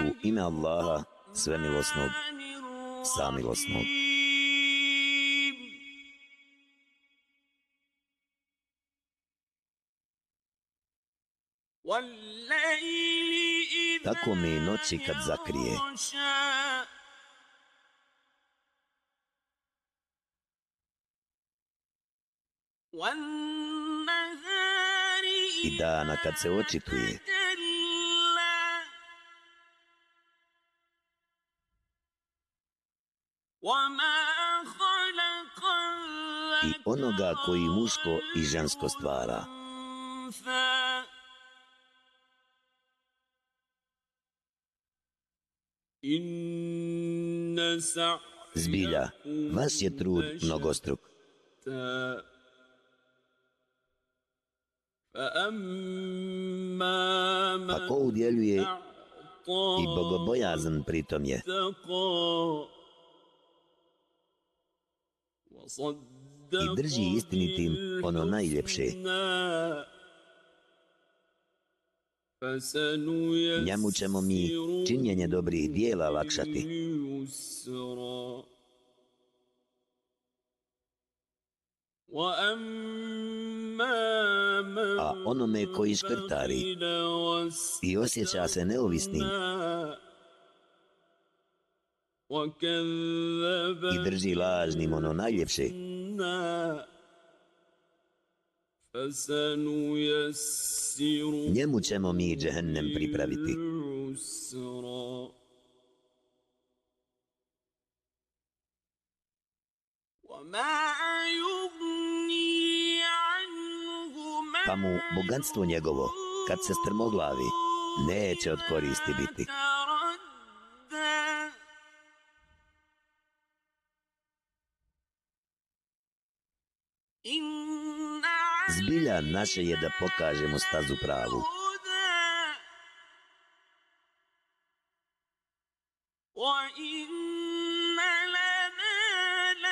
U ime Allaha, svemilosnog, samilosnog. Tako mi noći kad zakrije. I dana kad se očituje. I onoga koji muško i žensko stvara. Zbilja, vas je trud mnogostruk. Pa ko udjeljuje i bogobojazan pritom je. I drži istinitim ono najljepše. Njemu ćemo mi činjenje dobrih dijela lakšati. A onome koji škrtari i osjeća se neovisnim i drži lažnim ono najljepše, njemu ćemo mi džehennem pripraviti. Pa mu bogatstvo njegovo, kad se strmoglavi, neće od koristi biti. Zbilja naše je da pokažemo stazu pravu.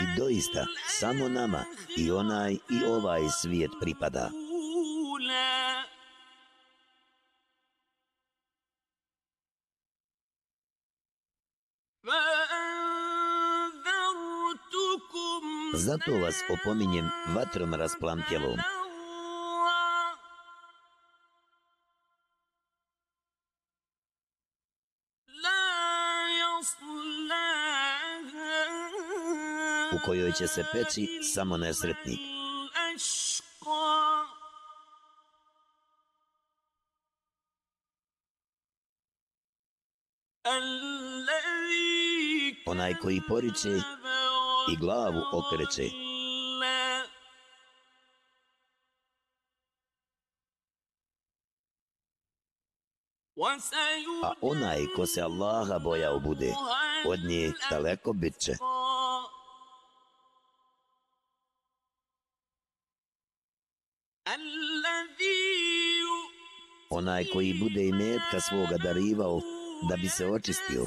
I doista, samo nama i onaj i ovaj svijet pripada. Zato vas opominjem vatrom rasplantjelom. u kojoj će se peći samo nesretnik. Onaj koji poriče i glavu okreće. A onaj ko se Allaha bojao bude, od nje daleko bit će. Onaj koji bude i metka svoga darivao da bi se očistio.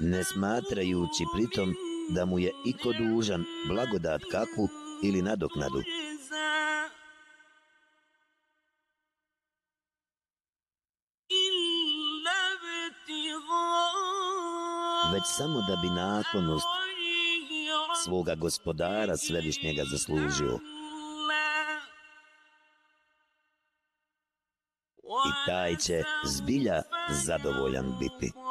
Ne smatrajući pritom da mu je iko dužan blagodat kakvu ili nadoknadu. već samo da bi naklonost svoga gospodara svevišnjega zaslužio. I taj će zbilja zadovoljan biti.